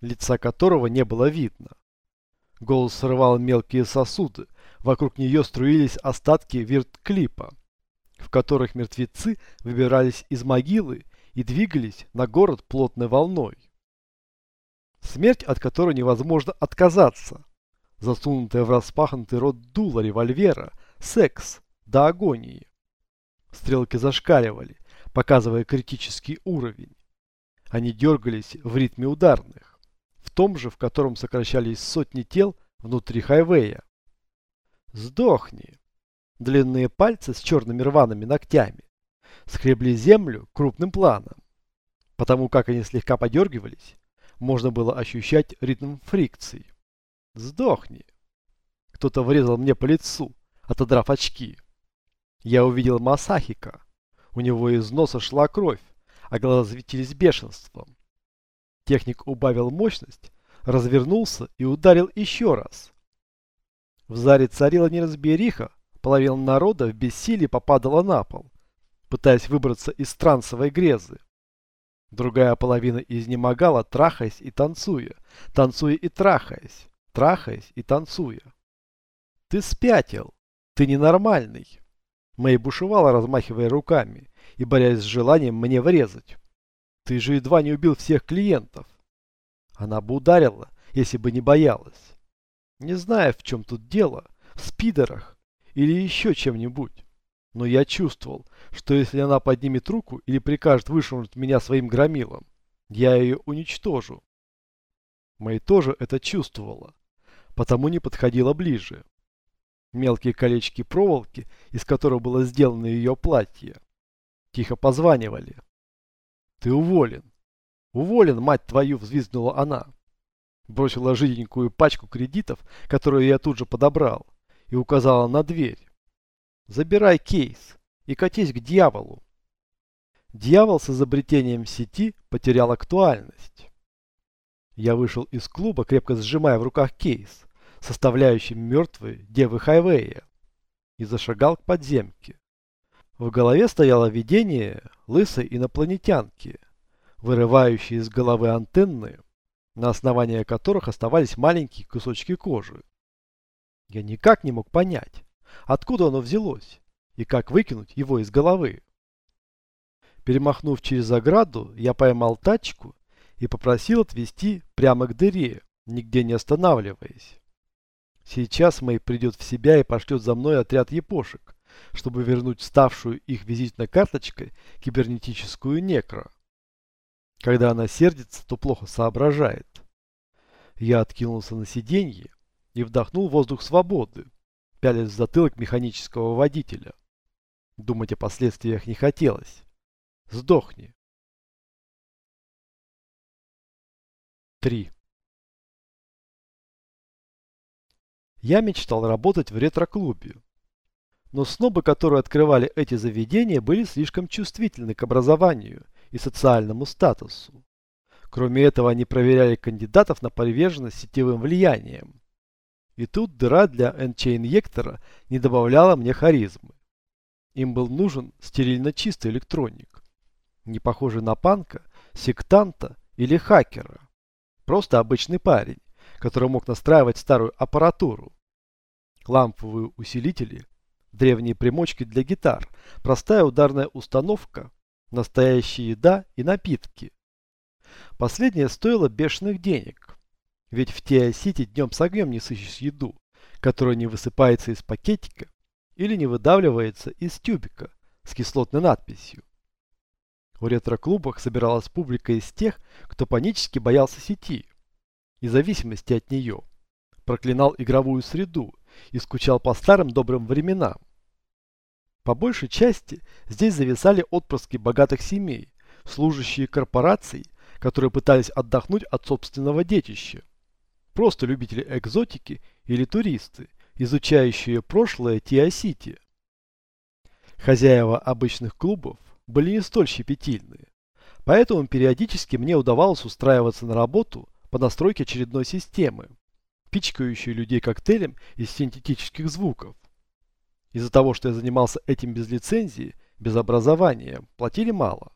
лица которого не было видно. Голос срывал мелкие сосуды, вокруг нее струились остатки вирт-клипа, в которых мертвецы выбирались из могилы и двигались на город плотной волной. Смерть, от которой невозможно отказаться. Засунутая в распахнутый рот дула револьвера, секс, до агонии. Стрелки зашкаливали, показывая критический уровень. Они дергались в ритме ударных, том же, в котором сокращались сотни тел внутри хайвея. Сдохни. Длинные пальцы с черными рваными ногтями скребли землю крупным планом. Потому как они слегка подергивались, можно было ощущать ритм фрикции. Сдохни. Кто-то врезал мне по лицу, отодрав очки. Я увидел Масахика. У него из носа шла кровь, а глаза светились бешенством. Техник убавил мощность, развернулся и ударил еще раз. В заре царила неразбериха, половина народа в бессилии попадала на пол, пытаясь выбраться из трансовой грезы. Другая половина изнемогала, трахаясь и танцуя, танцуя и трахаясь, трахаясь и танцуя. Ты спятил, ты ненормальный. Мэй бушевала, размахивая руками и борясь с желанием мне врезать. Ты же едва не убил всех клиентов. Она бы ударила, если бы не боялась. Не знаю, в чем тут дело, в спидерах или еще чем-нибудь. Но я чувствовал, что если она поднимет руку или прикажет вышвырнуть меня своим громилом, я ее уничтожу. Мэй тоже это чувствовала, потому не подходила ближе. Мелкие колечки проволоки, из которых было сделано ее платье, тихо позванивали. «Ты уволен!» «Уволен, мать твою!» – взвизгнула она. Бросила жиденькую пачку кредитов, которую я тут же подобрал, и указала на дверь. Забирай кейс и катись к дьяволу. Дьявол с изобретением сети потерял актуальность. Я вышел из клуба, крепко сжимая в руках кейс, составляющий мертвые девы хайвея, и зашагал к подземке. В голове стояло видение лысой инопланетянки, вырывающей из головы антенны, на основании которых оставались маленькие кусочки кожи. Я никак не мог понять, Откуда оно взялось? И как выкинуть его из головы? Перемахнув через ограду, я поймал тачку и попросил отвезти прямо к дыре, нигде не останавливаясь. Сейчас Мэй придет в себя и пошлет за мной отряд епошек, чтобы вернуть ставшую их визитной карточкой кибернетическую некро. Когда она сердится, то плохо соображает. Я откинулся на сиденье и вдохнул воздух свободы, пялясь в затылок механического водителя. Думать о последствиях не хотелось. Сдохни. 3. Я мечтал работать в ретро-клубе. Но снобы, которые открывали эти заведения, были слишком чувствительны к образованию и социальному статусу. Кроме этого, они проверяли кандидатов на приверженность сетевым влиянием. И тут дыра для NC-инъектора не добавляла мне харизмы. Им был нужен стерильно чистый электроник, не похожий на панка, сектанта или хакера. Просто обычный парень, который мог настраивать старую аппаратуру. Ламповые усилители, древние примочки для гитар, простая ударная установка, настоящая еда и напитки. Последнее стоило бешеных денег. Ведь в Теосити днем с огнем не сыщешь еду, которая не высыпается из пакетика или не выдавливается из тюбика с кислотной надписью. В ретро-клубах собиралась публика из тех, кто панически боялся сети и зависимости от нее, проклинал игровую среду и скучал по старым добрым временам. По большей части здесь зависали отпрыски богатых семей, служащие корпораций, которые пытались отдохнуть от собственного детища просто любители экзотики или туристы, изучающие прошлое Тиа-Сити. Хозяева обычных клубов были не столь щепетильные, поэтому периодически мне удавалось устраиваться на работу по настройке очередной системы, пичкающей людей коктейлем из синтетических звуков. Из-за того, что я занимался этим без лицензии, без образования, платили мало.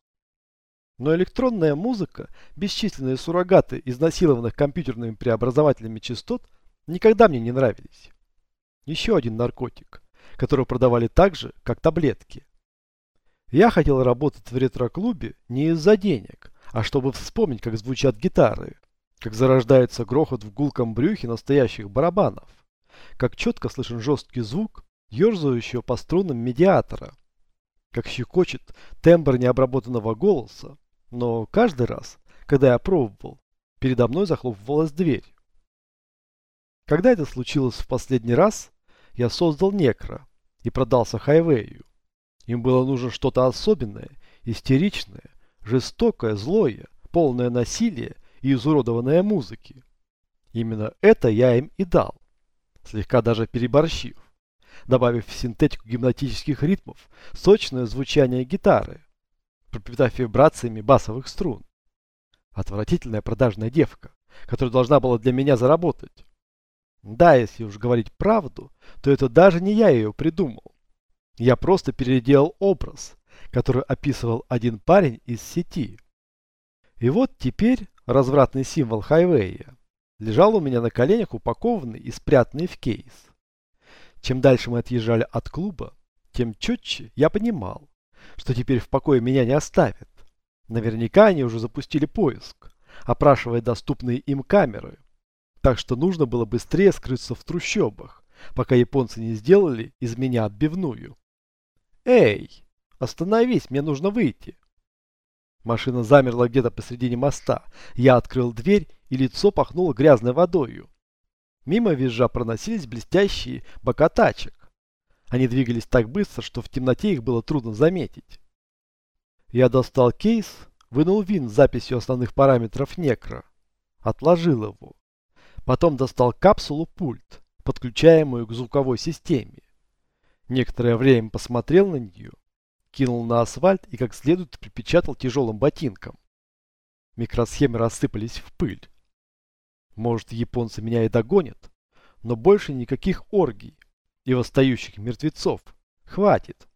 Но электронная музыка, бесчисленные суррогаты, изнасилованных компьютерными преобразователями частот, никогда мне не нравились. Еще один наркотик, который продавали так же, как таблетки. Я хотел работать в ретро-клубе не из-за денег, а чтобы вспомнить, как звучат гитары, как зарождается грохот в гулком брюхе настоящих барабанов, как четко слышен жесткий звук, ерзающего по струнам медиатора, как щекочет тембр необработанного голоса, но каждый раз, когда я пробовал, передо мной захлопывалась дверь. Когда это случилось в последний раз, я создал некро и продался хайвею. Им было нужно что-то особенное, истеричное, жестокое, злое, полное насилия и изуродованное музыки. Именно это я им и дал, слегка даже переборщив, добавив в синтетику гипнотических ритмов сочное звучание гитары, пропитав вибрациями басовых струн. Отвратительная продажная девка, которая должна была для меня заработать. Да, если уж говорить правду, то это даже не я ее придумал. Я просто переделал образ, который описывал один парень из сети. И вот теперь развратный символ хайвея лежал у меня на коленях упакованный и спрятанный в кейс. Чем дальше мы отъезжали от клуба, тем четче я понимал, что теперь в покое меня не оставят. Наверняка они уже запустили поиск, опрашивая доступные им камеры. Так что нужно было быстрее скрыться в трущобах, пока японцы не сделали из меня отбивную. «Эй, остановись, мне нужно выйти!» Машина замерла где-то посредине моста. Я открыл дверь, и лицо пахнуло грязной водою. Мимо визжа проносились блестящие бока тачек. Они двигались так быстро, что в темноте их было трудно заметить. Я достал кейс, вынул вин с записью основных параметров некро. Отложил его. Потом достал капсулу-пульт, подключаемую к звуковой системе. Некоторое время посмотрел на нее, кинул на асфальт и как следует припечатал тяжелым ботинком. Микросхемы рассыпались в пыль. Может, японцы меня и догонят, но больше никаких оргий и восстающих мертвецов. Хватит.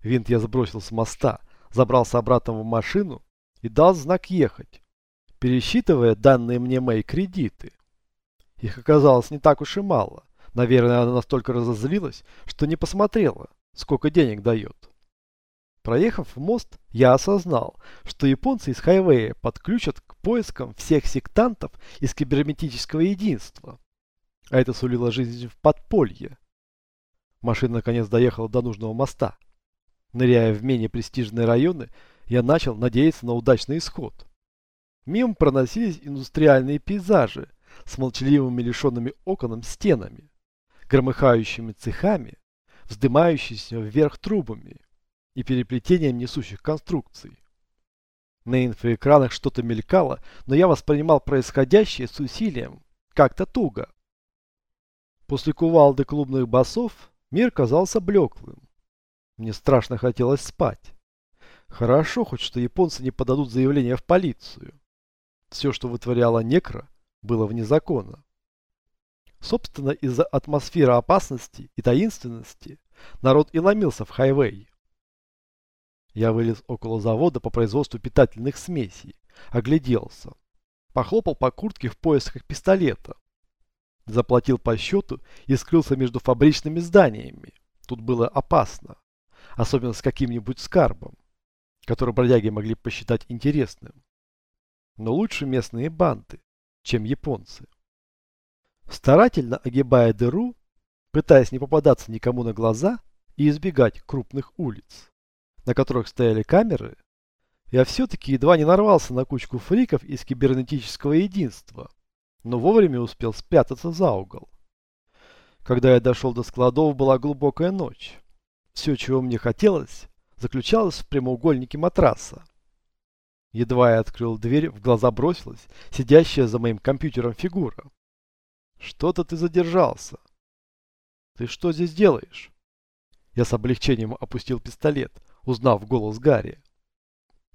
Винт я сбросил с моста, забрался обратно в машину и дал знак ехать, пересчитывая данные мне мои кредиты. Их оказалось не так уж и мало. Наверное, она настолько разозлилась, что не посмотрела, сколько денег дает. Проехав мост, я осознал, что японцы из хайвея подключат к поискам всех сектантов из кибернетического единства. А это сулило жизнь в подполье. Машина наконец доехала до нужного моста. Ныряя в менее престижные районы, я начал надеяться на удачный исход. Мимо проносились индустриальные пейзажи с молчаливыми лишенными оконом стенами, громыхающими цехами, вздымающимися вверх трубами и переплетением несущих конструкций. На инфоэкранах что-то мелькало, но я воспринимал происходящее с усилием, как-то туго. После кувалды клубных басов мир казался блеклым. Мне страшно хотелось спать. Хорошо хоть, что японцы не подадут заявление в полицию. Все, что вытворяла Некро, было вне закона. Собственно, из-за атмосферы опасности и таинственности народ и ломился в хайвей. Я вылез около завода по производству питательных смесей, огляделся, похлопал по куртке в поисках пистолета, заплатил по счету и скрылся между фабричными зданиями. Тут было опасно, особенно с каким-нибудь скарбом, который бродяги могли посчитать интересным. Но лучше местные банды, чем японцы. Старательно огибая дыру, пытаясь не попадаться никому на глаза и избегать крупных улиц, на которых стояли камеры, я все-таки едва не нарвался на кучку фриков из кибернетического единства, но вовремя успел спрятаться за угол. Когда я дошел до складов, была глубокая ночь. Все, чего мне хотелось, заключалось в прямоугольнике матраса. Едва я открыл дверь, в глаза бросилась сидящая за моим компьютером фигура. «Что-то ты задержался. Ты что здесь делаешь?» Я с облегчением опустил пистолет узнав голос Гарри.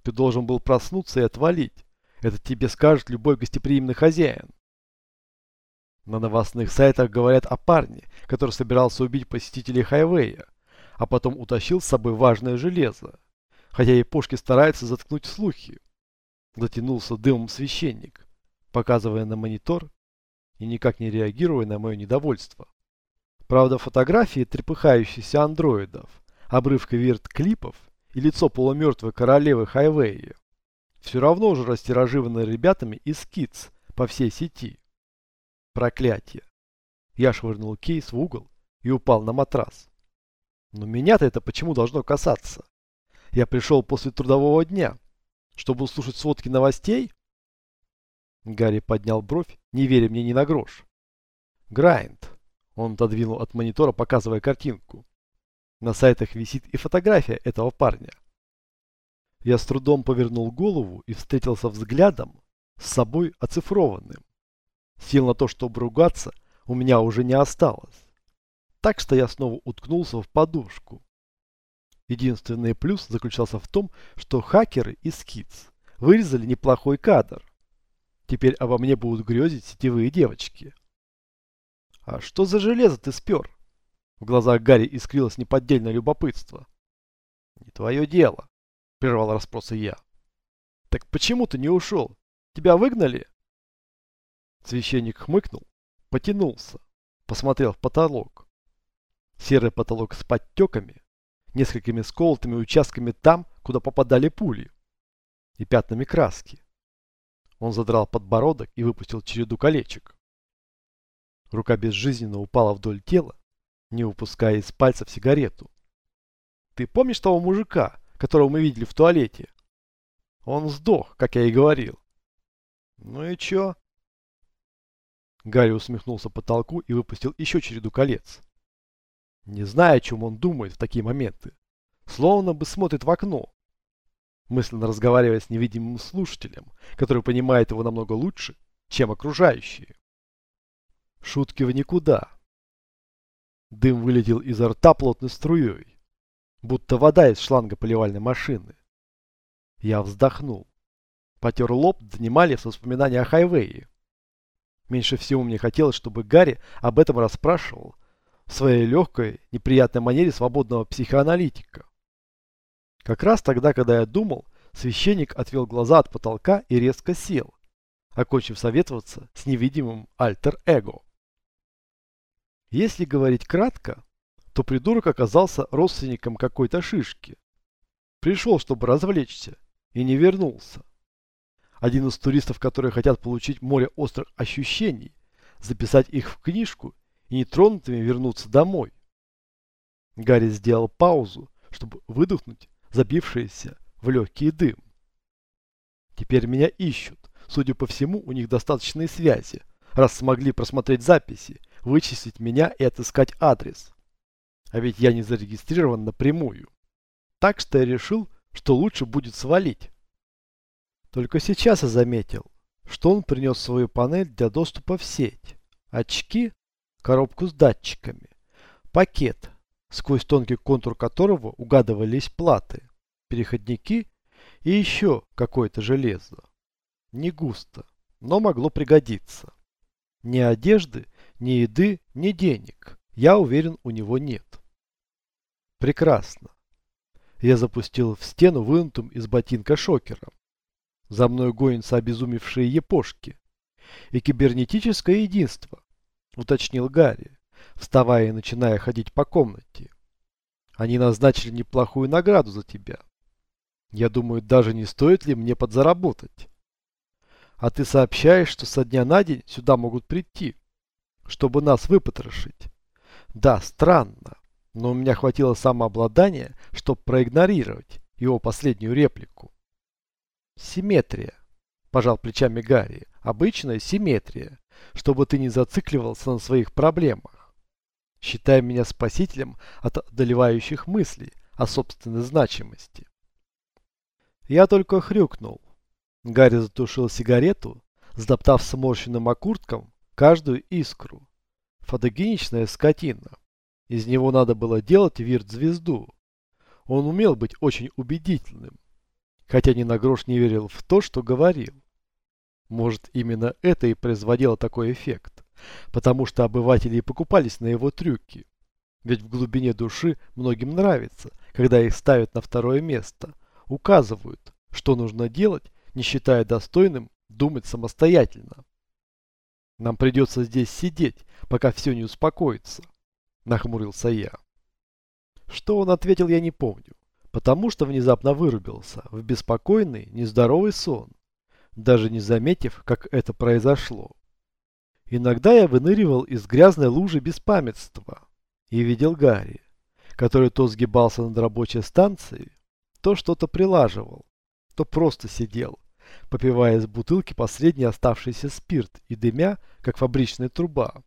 Ты должен был проснуться и отвалить. Это тебе скажет любой гостеприимный хозяин. На новостных сайтах говорят о парне, который собирался убить посетителей хайвея, а потом утащил с собой важное железо. хотя япошки стараются заткнуть слухи. Затянулся дымом священник, показывая на монитор и никак не реагируя на мое недовольство. Правда, фотографии трепыхающихся андроидов, обрывка вирт-клипов и лицо полумертвой королевы Хайвея все равно уже растиражированы ребятами из Kids по всей сети. Проклятие. Я швырнул кейс в угол и упал на матрас. Но меня-то это почему должно касаться? Я пришел после трудового дня, чтобы услышать сводки новостей? Гарри поднял бровь, не веря мне ни на грош. Грайнд. Он отодвинул от монитора, показывая картинку. На сайтах висит и фотография этого парня. Я с трудом повернул голову и встретился взглядом с собой оцифрованным. Сил на то, чтобы ругаться, у меня уже не осталось. Так что я снова уткнулся в подушку. Единственный плюс заключался в том, что хакеры из Kids вырезали неплохой кадр. Теперь обо мне будут грезить сетевые девочки. «А что за железо ты спер?» В глазах Гарри искрилось неподдельное любопытство. «Не твое дело», — прервал расспросы я. «Так почему ты не ушел? Тебя выгнали?» Священник хмыкнул, потянулся, посмотрел в потолок. Серый потолок с подтеками, несколькими сколотыми участками там, куда попадали пули, и пятнами краски. Он задрал подбородок и выпустил череду колечек. Рука безжизненно упала вдоль тела, не выпуская из пальцев сигарету. «Ты помнишь того мужика, которого мы видели в туалете?» «Он сдох, как я и говорил». «Ну и чё?» Гарри усмехнулся потолку и выпустил еще череду колец. Не зная, о чем он думает в такие моменты. Словно бы смотрит в окно. Мысленно разговаривая с невидимым слушателем, который понимает его намного лучше, чем окружающие. Шутки в никуда. Дым вылетел изо рта плотной струей, будто вода из шланга поливальной машины. Я вздохнул. Потер лоб, донимали воспоминания о хайвее. Меньше всего мне хотелось, чтобы Гарри об этом расспрашивал в своей легкой, неприятной манере свободного психоаналитика. Как раз тогда, когда я думал, священник отвел глаза от потолка и резко сел, окончив советоваться с невидимым альтер-эго. Если говорить кратко, то придурок оказался родственником какой-то шишки. Пришел, чтобы развлечься, и не вернулся. Один из туристов, которые хотят получить море острых ощущений, записать их в книжку и нетронутыми вернуться домой. Гарри сделал паузу, чтобы выдохнуть забившийся в легкий дым. Теперь меня ищут. Судя по всему, у них достаточные связи, раз смогли просмотреть записи, вычислить меня и отыскать адрес. А ведь я не зарегистрирован напрямую. Так что я решил, что лучше будет свалить. Только сейчас я заметил, что он принес свою панель для доступа в сеть. Очки, коробку с датчиками, пакет, сквозь тонкий контур которого угадывались платы, переходники и еще какое-то железо. Не густо, но могло пригодиться. Ни одежды, ни еды, ни денег, я уверен, у него нет. Прекрасно. Я запустил в стену вынутым из ботинка шокером. За мной гонятся обезумевшие епошки. И кибернетическое единство, уточнил Гарри, вставая и начиная ходить по комнате. Они назначили неплохую награду за тебя. Я думаю, даже не стоит ли мне подзаработать. А ты сообщаешь, что со дня на день сюда могут прийти, чтобы нас выпотрошить. Да, странно, но у меня хватило самообладания, чтобы проигнорировать его последнюю реплику. Симметрия. Пожал плечами Гарри. Обычная симметрия. Чтобы ты не зацикливался на своих проблемах. Считай меня спасителем от одолевающих мыслей о собственной значимости. Я только хрюкнул. Гарри затушил сигарету, сдоптав сморщенным окуртком каждую искру. Фотогеничная скотина. Из него надо было делать вирт-звезду. Он умел быть очень убедительным хотя ни на грош не верил в то, что говорил. Может, именно это и производило такой эффект, потому что обыватели и покупались на его трюки. Ведь в глубине души многим нравится, когда их ставят на второе место, указывают, что нужно делать, не считая достойным думать самостоятельно. Нам придется здесь сидеть, пока все не успокоится, нахмурился я. Что он ответил, я не помню, потому что внезапно вырубился в беспокойный, нездоровый сон, даже не заметив, как это произошло. Иногда я выныривал из грязной лужи беспамятства и видел Гарри, который то сгибался над рабочей станцией, то что-то прилаживал, то просто сидел, попивая из бутылки последний оставшийся спирт и дымя, как фабричная труба.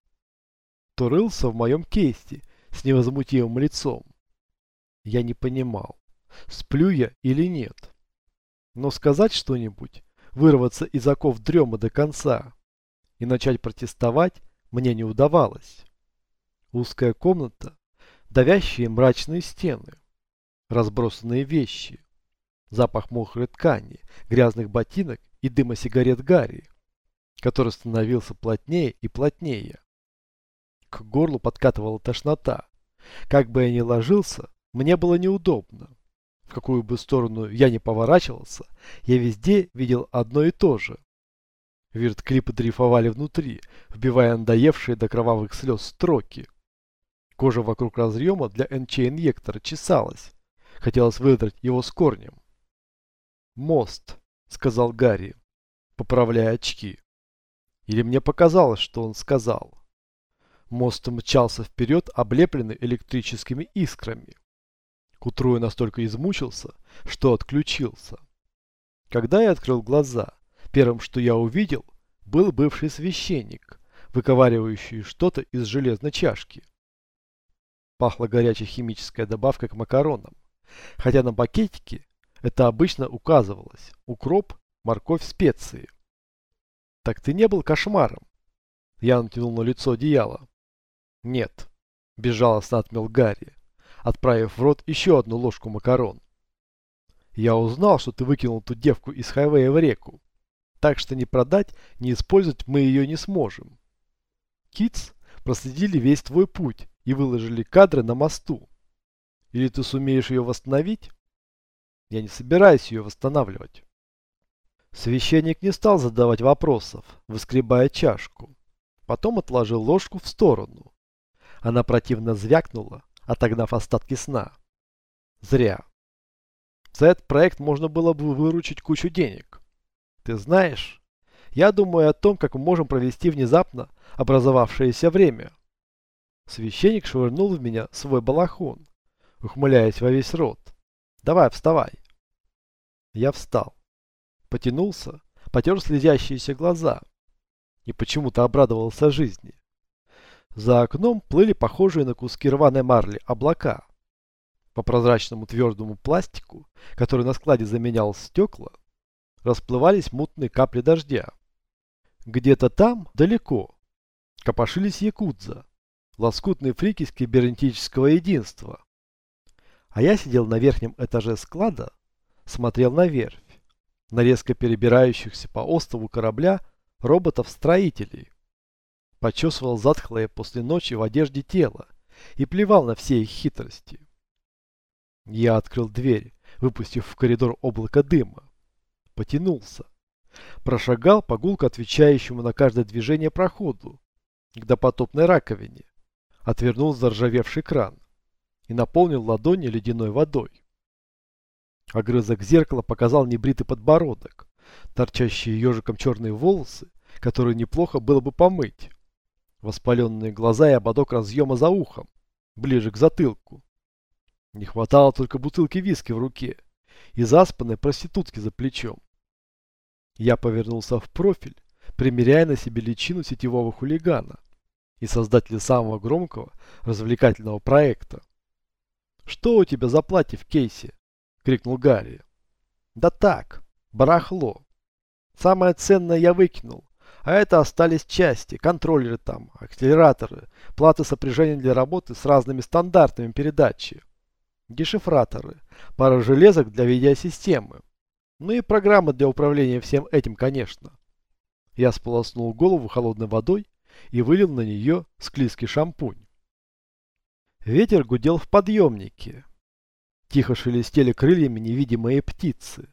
То рылся в моем кейсе с невозмутимым лицом. Я не понимал, сплю я или нет. Но сказать что-нибудь, вырваться из оков дрема до конца и начать протестовать мне не удавалось. Узкая комната, давящие мрачные стены, разбросанные вещи, запах мокрой ткани, грязных ботинок и дыма сигарет Гарри, который становился плотнее и плотнее. К горлу подкатывала тошнота. Как бы я ни ложился, мне было неудобно. В какую бы сторону я ни поворачивался, я везде видел одно и то же. Вирт-клипы дрейфовали внутри, вбивая надоевшие до кровавых слез строки. Кожа вокруг разъема для НЧ-инъектора чесалась. Хотелось выдрать его с корнем. «Мост», — сказал Гарри, поправляя очки. Или мне показалось, что он сказал. Мост мчался вперед, облепленный электрическими искрами. К утру я настолько измучился, что отключился. Когда я открыл глаза, первым, что я увидел, был бывший священник, выковаривающий что-то из железной чашки. Пахла горячей химической добавкой к макаронам, хотя на пакетике это обычно указывалось. Укроп, морковь, специи. Так ты не был кошмаром? Я натянул на лицо одеяло. Нет, безжалостно отмел Гарри, отправив в рот еще одну ложку макарон. Я узнал, что ты выкинул ту девку из хайвея в реку. Так что ни продать, ни использовать мы ее не сможем. Китс проследили весь твой путь и выложили кадры на мосту. Или ты сумеешь ее восстановить? Я не собираюсь ее восстанавливать. Священник не стал задавать вопросов, выскребая чашку. Потом отложил ложку в сторону. Она противно звякнула, отогнав остатки сна. Зря. За этот проект можно было бы выручить кучу денег. Ты знаешь, я думаю о том, как мы можем провести внезапно образовавшееся время. Священник швырнул в меня свой балахон, ухмыляясь во весь рот. Давай, вставай. Я встал. Потянулся, потер слезящиеся глаза. И почему-то обрадовался жизни. За окном плыли похожие на куски рваной марли облака. По прозрачному твердому пластику, который на складе заменял стекла, расплывались мутные капли дождя. Где-то там, далеко, копошились якудза, лоскутные фрики с кибернетического единства. А я сидел на верхнем этаже склада, смотрел на верфь, на резко перебирающихся по острову корабля роботов-строителей. Почесывал затхлое после ночи в одежде тело и плевал на все их хитрости. Я открыл дверь, выпустив в коридор облако дыма. Потянулся. Прошагал по гулко отвечающему на каждое движение проходу к допотопной раковине. Отвернул заржавевший кран и наполнил ладони ледяной водой. Огрызок зеркала показал небритый подбородок, торчащие ежиком черные волосы, которые неплохо было бы помыть, воспаленные глаза и ободок разъема за ухом, ближе к затылку. Не хватало только бутылки виски в руке и заспанной проститутки за плечом. Я повернулся в профиль, примеряя на себе личину сетевого хулигана и создателя самого громкого развлекательного проекта. «Что у тебя за платье в кейсе?» — крикнул Гарри. «Да так, барахло. Самое ценное я выкинул, а это остались части, контроллеры там, акселераторы, платы сопряжения для работы с разными стандартами передачи, дешифраторы, пара железок для видеосистемы, ну и программы для управления всем этим, конечно». Я сполоснул голову холодной водой и вылил на нее склизкий шампунь. Ветер гудел в подъемнике. Тихо шелестели крыльями невидимые птицы.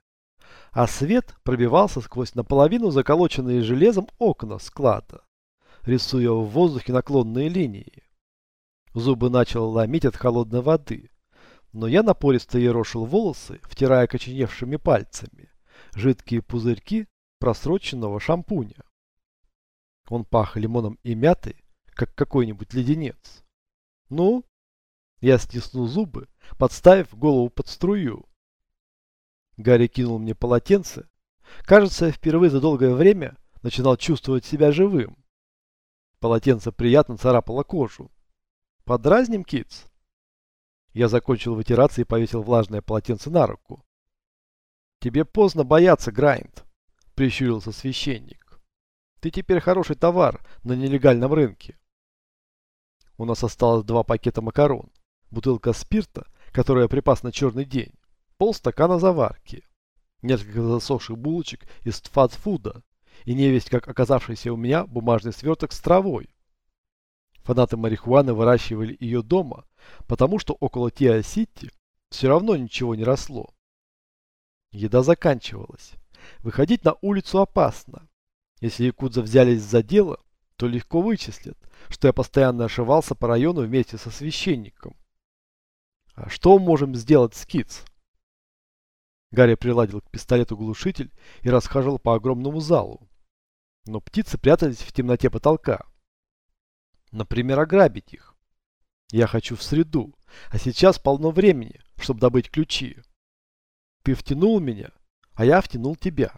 А свет пробивался сквозь наполовину заколоченные железом окна склада, рисуя в воздухе наклонные линии. Зубы начало ломить от холодной воды, но я напористо ерошил волосы, втирая коченевшими пальцами жидкие пузырьки просроченного шампуня. Он пах лимоном и мятой, как какой-нибудь леденец. Ну, я стиснул зубы, подставив голову под струю. Гарри кинул мне полотенце. Кажется, я впервые за долгое время начинал чувствовать себя живым. Полотенце приятно царапало кожу. Подразним, Китс? Я закончил вытираться и повесил влажное полотенце на руку. Тебе поздно бояться, Грайнд, прищурился священник. Ты теперь хороший товар на нелегальном рынке. У нас осталось два пакета макарон, бутылка спирта, которая припас на черный день, полстакана заварки, несколько засохших булочек из фастфуда и невесть как оказавшийся у меня бумажный сверток с травой. Фанаты марихуаны выращивали ее дома, потому что около Тиа-Сити все равно ничего не росло. Еда заканчивалась. Выходить на улицу опасно. Если якудза взялись за дело, то легко вычислят, что я постоянно ошивался по району вместе со священником. Что можем сделать с? Гарри приладил к пистолету глушитель и расхаживал по огромному залу. Но птицы прятались в темноте потолка. Например, ограбить их. Я хочу в среду, а сейчас полно времени, чтобы добыть ключи. Ты втянул меня, а я втянул тебя.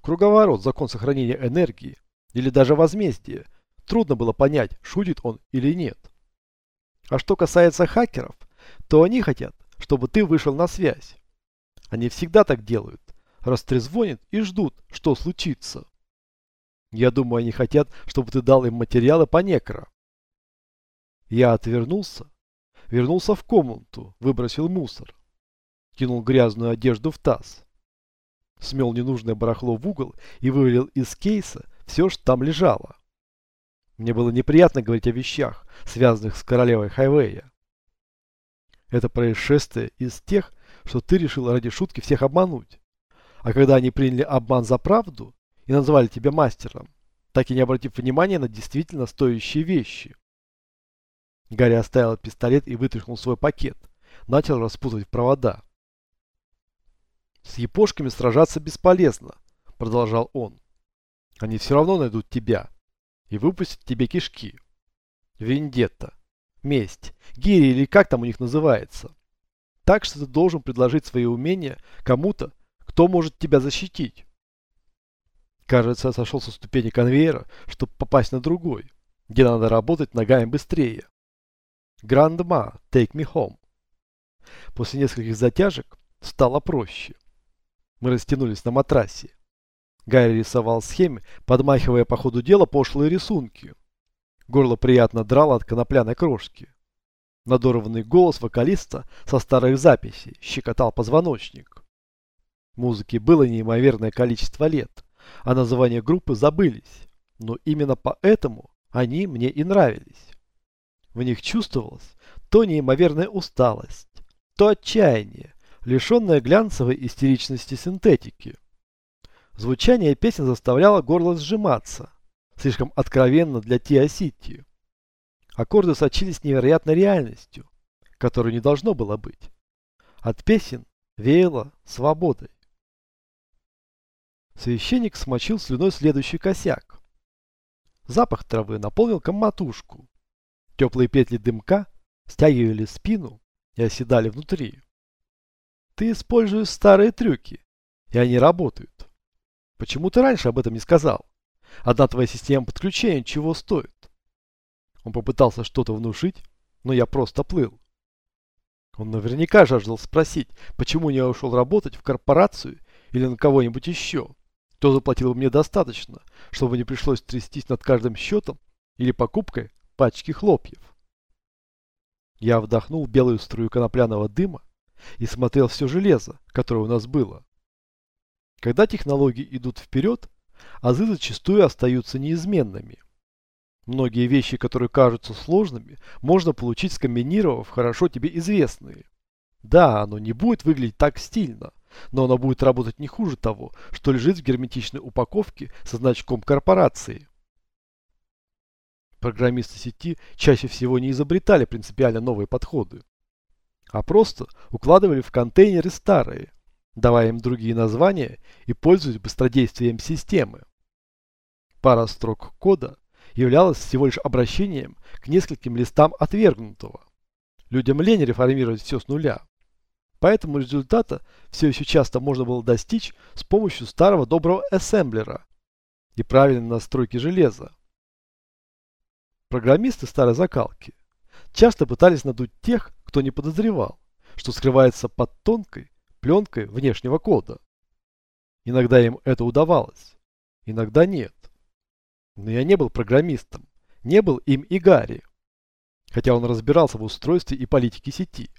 Круговорот, закон сохранения энергии или даже возмездие – Трудно было понять, шутит он или нет. А что касается хакеров, то они хотят, чтобы ты вышел на связь. Они всегда так делают. Растрезвонят и ждут, что случится. Я думаю, они хотят, чтобы ты дал им материалы по некро. Я отвернулся, вернулся в комнату, выбросил мусор. Кинул грязную одежду в таз. Смел ненужное барахло в угол и вывалил из кейса все, что там лежало. Мне было неприятно говорить о вещах, связанных с королевой Хайвея. Это происшествие из тех, что ты решил ради шутки всех обмануть. А когда они приняли обман за правду и назвали тебя мастером, так и не обратив внимания на действительно стоящие вещи. Гарри оставил пистолет и вытряхнул свой пакет. Начал распутывать провода. «С япошками сражаться бесполезно», — продолжал он. «Они все равно найдут тебя, и выпустят тебе кишки. Вендетта. Месть. Гири или как там у них называется. Так что ты должен предложить свои умения кому-то, кто может тебя защитить. Кажется, я сошел со ступени конвейера, чтобы попасть на другой, где надо работать ногами быстрее. Грандма, take me home. После нескольких затяжек стало проще. Мы растянулись на матрасе. Гарри рисовал схемы, подмахивая по ходу дела пошлые рисунки. Горло приятно драло от конопляной крошки. Надорванный голос вокалиста со старых записей щекотал позвоночник. Музыки было неимоверное количество лет, а названия группы забылись, но именно поэтому они мне и нравились. В них чувствовалась то неимоверная усталость, то отчаяние, лишенное глянцевой истеричности синтетики. Звучание песен заставляло горло сжиматься, слишком откровенно для Тиа-Сити. Аккорды сочились невероятной реальностью, которой не должно было быть. От песен веяло свободой. Священник смочил слюной следующий косяк. Запах травы наполнил комнатушку. Теплые петли дымка стягивали спину и оседали внутри. Ты используешь старые трюки, и они работают. Почему ты раньше об этом не сказал? Одна твоя система подключения чего стоит? Он попытался что-то внушить, но я просто плыл. Он наверняка жаждал спросить, почему не ушел работать в корпорацию или на кого-нибудь еще, кто заплатил мне достаточно, чтобы не пришлось трястись над каждым счетом или покупкой пачки хлопьев. Я вдохнул белую струю конопляного дыма и смотрел все железо, которое у нас было. Когда технологии идут вперед, азы зачастую остаются неизменными. Многие вещи, которые кажутся сложными, можно получить скомбинировав хорошо тебе известные. Да, оно не будет выглядеть так стильно, но оно будет работать не хуже того, что лежит в герметичной упаковке со значком корпорации. Программисты сети чаще всего не изобретали принципиально новые подходы, а просто укладывали в контейнеры старые, давая им другие названия и пользуясь быстродействием системы. Пара строк кода являлась всего лишь обращением к нескольким листам отвергнутого. Людям лень реформировать все с нуля. Поэтому результата все еще часто можно было достичь с помощью старого доброго ассемблера и правильной настройки железа. Программисты старой закалки часто пытались надуть тех, кто не подозревал, что скрывается под тонкой пленкой внешнего кода. Иногда им это удавалось, иногда нет. Но я не был программистом, не был им и Гарри, хотя он разбирался в устройстве и политике сети.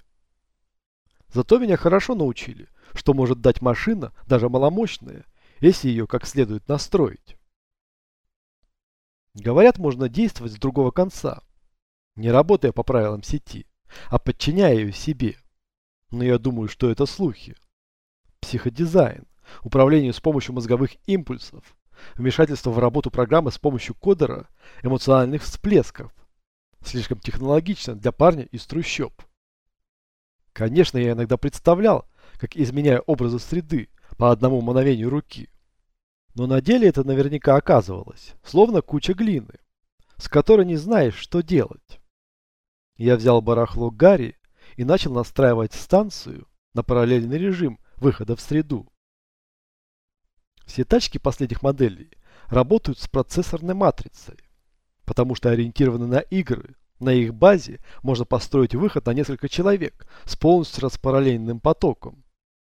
Зато меня хорошо научили, что может дать машина, даже маломощная, если ее как следует настроить. Говорят, можно действовать с другого конца, не работая по правилам сети, а подчиняя ее себе. Но я думаю, что это слухи. Психодизайн, управление с помощью мозговых импульсов, вмешательство в работу программы с помощью кодера, эмоциональных всплесков. Слишком технологично для парня из трущоб. Конечно, я иногда представлял, как изменяю образы среды по одному мановению руки. Но на деле это наверняка оказывалось, словно куча глины, с которой не знаешь, что делать. Я взял барахло Гарри и начал настраивать станцию на параллельный режим выхода в среду. Все тачки последних моделей работают с процессорной матрицей, потому что ориентированы на игры. На их базе можно построить выход на несколько человек с полностью распараллельным потоком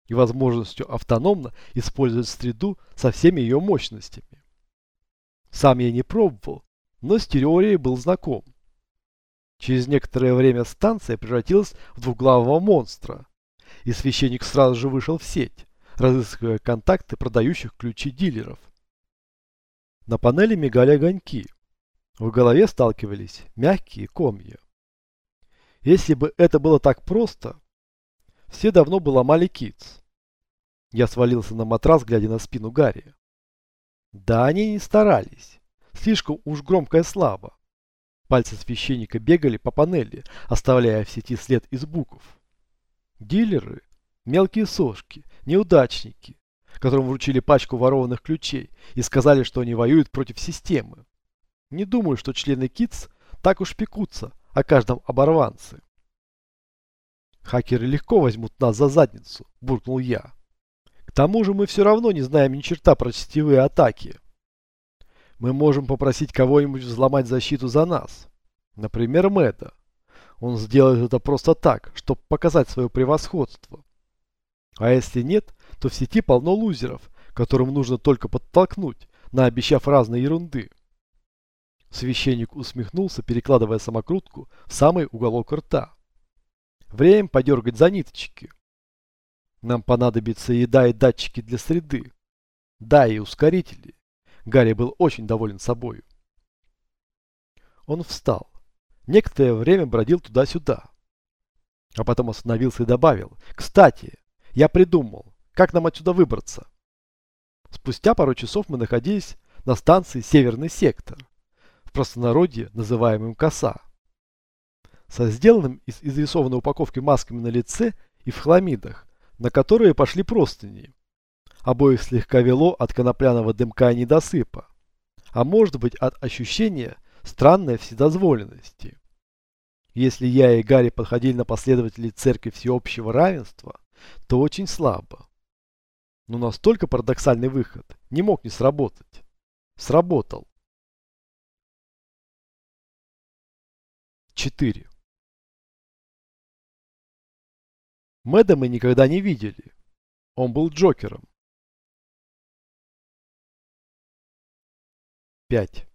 и возможностью автономно использовать среду со всеми ее мощностями. Сам я не пробовал, но с теорией был знаком. Через некоторое время станция превратилась в двуглавого монстра, и священник сразу же вышел в сеть, разыскивая контакты продающих ключи дилеров. На панели мигали огоньки. В голове сталкивались мягкие комья. Если бы это было так просто, все давно бы ломали китс. Я свалился на матрас, глядя на спину Гарри. Да, они не старались. Слишком уж громко и слабо. Пальцы священника бегали по панели, оставляя в сети след из букв. Дилеры, мелкие сошки, неудачники, которым вручили пачку ворованных ключей и сказали, что они воюют против системы. Не думаю, что члены КИТС так уж пекутся о каждом оборванце. Хакеры легко возьмут нас за задницу, буркнул я. К тому же мы все равно не знаем ни черта про сетевые атаки. Мы можем попросить кого-нибудь взломать защиту за нас. Например, Мэтта. Он сделает это просто так, чтобы показать свое превосходство. А если нет, то в сети полно лузеров, которым нужно только подтолкнуть, наобещав разной ерунды. Священник усмехнулся, перекладывая самокрутку в самый уголок рта. Время подергать за ниточки. Нам понадобится еда и датчики для среды. Да, и ускорители. Гарри был очень доволен собою. Он встал. Некоторое время бродил туда-сюда. А потом остановился и добавил. «Кстати, я придумал, как нам отсюда выбраться». Спустя пару часов мы находились на станции «Северный сектор», в простонародье называемым «Коса». Со сделанным из изрисованной упаковки масками на лице и в хламидах, на которые пошли простыни. Обоих слегка вело от конопляного дымка и недосыпа, а может быть от ощущения странной вседозволенности. Если я и Гарри подходили на последователей церкви всеобщего равенства, то очень слабо. Но настолько парадоксальный выход не мог не сработать. Сработал. 4. Мэда мы никогда не видели. Он был Джокером. 5.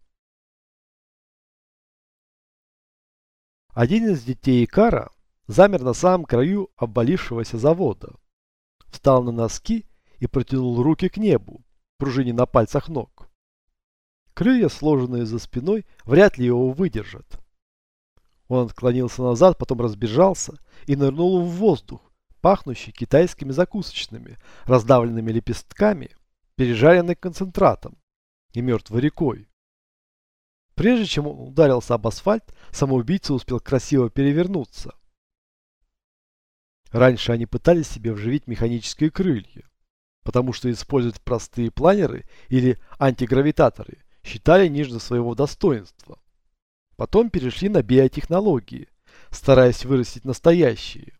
Один из детей Икара замер на самом краю обвалившегося завода. Встал на носки и протянул руки к небу, пружине на пальцах ног. Крылья, сложенные за спиной, вряд ли его выдержат. Он отклонился назад, потом разбежался и нырнул в воздух, пахнущий китайскими закусочными, раздавленными лепестками, пережаренный концентратом и мертвой рекой. Прежде чем он ударился об асфальт, самоубийца успел красиво перевернуться. Раньше они пытались себе вживить механические крылья, потому что использовать простые планеры или антигравитаторы считали ниже своего достоинства. Потом перешли на биотехнологии, стараясь вырастить настоящие.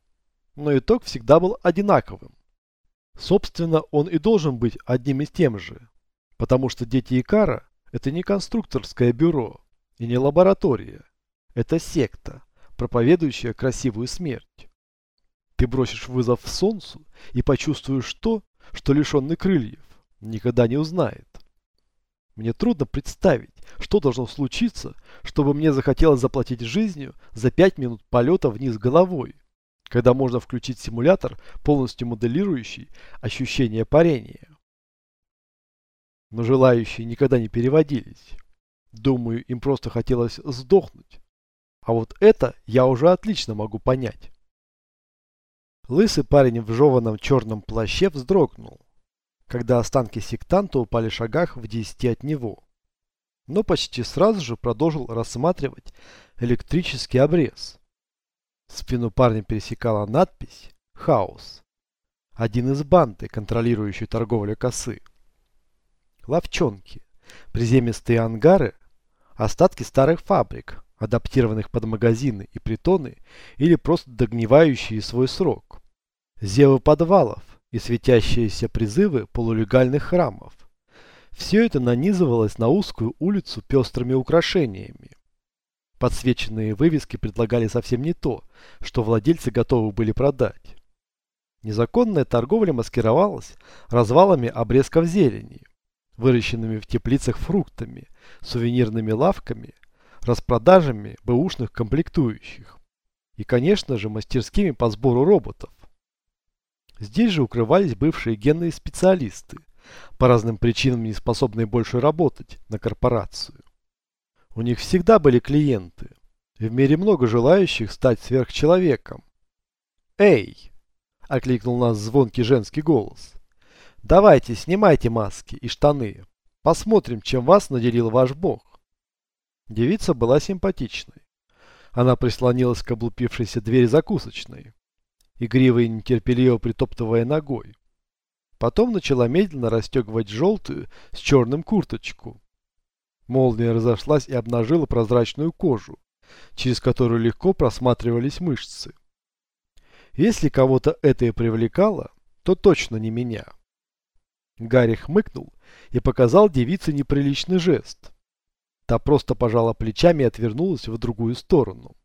Но итог всегда был одинаковым. Собственно, он и должен быть одним из тем же, потому что дети Икара – это не конструкторское бюро и не лаборатория. Это секта, проповедующая красивую смерть. Ты бросишь вызов солнцу и почувствуешь то, что лишенный крыльев никогда не узнает. Мне трудно представить, что должно случиться, чтобы мне захотелось заплатить жизнью за 5 минут полета вниз головой, когда можно включить симулятор, полностью моделирующий ощущение парения. Но желающие никогда не переводились. Думаю, им просто хотелось сдохнуть. А вот это я уже отлично могу понять. Лысый парень в жеваном черном плаще вздрогнул, когда останки сектанта упали в шагах в десяти от него. Но почти сразу же продолжил рассматривать электрический обрез. Спину парня пересекала надпись «Хаос». Один из банды, контролирующий торговлю косы. Ловчонки, приземистые ангары, остатки старых фабрик, адаптированных под магазины и притоны или просто догнивающие свой срок. Зевы подвалов и светящиеся призывы полулегальных храмов. Все это нанизывалось на узкую улицу пестрыми украшениями. Подсвеченные вывески предлагали совсем не то, что владельцы готовы были продать. Незаконная торговля маскировалась развалами обрезков зелени, выращенными в теплицах фруктами, сувенирными лавками распродажами бэушных комплектующих и, конечно же, мастерскими по сбору роботов. Здесь же укрывались бывшие генные специалисты, по разным причинам не способные больше работать на корпорацию. У них всегда были клиенты, в мире много желающих стать сверхчеловеком. «Эй!» – окликнул нас звонкий женский голос. «Давайте, снимайте маски и штаны. Посмотрим, чем вас наделил ваш бог». Девица была симпатичной. Она прислонилась к облупившейся двери закусочной, игриво и нетерпеливо притоптывая ногой. Потом начала медленно расстегивать желтую с черным курточку. Молния разошлась и обнажила прозрачную кожу, через которую легко просматривались мышцы. Если кого-то это и привлекало, то точно не меня. Гарри хмыкнул и показал девице неприличный жест. Та просто пожала плечами и отвернулась в другую сторону.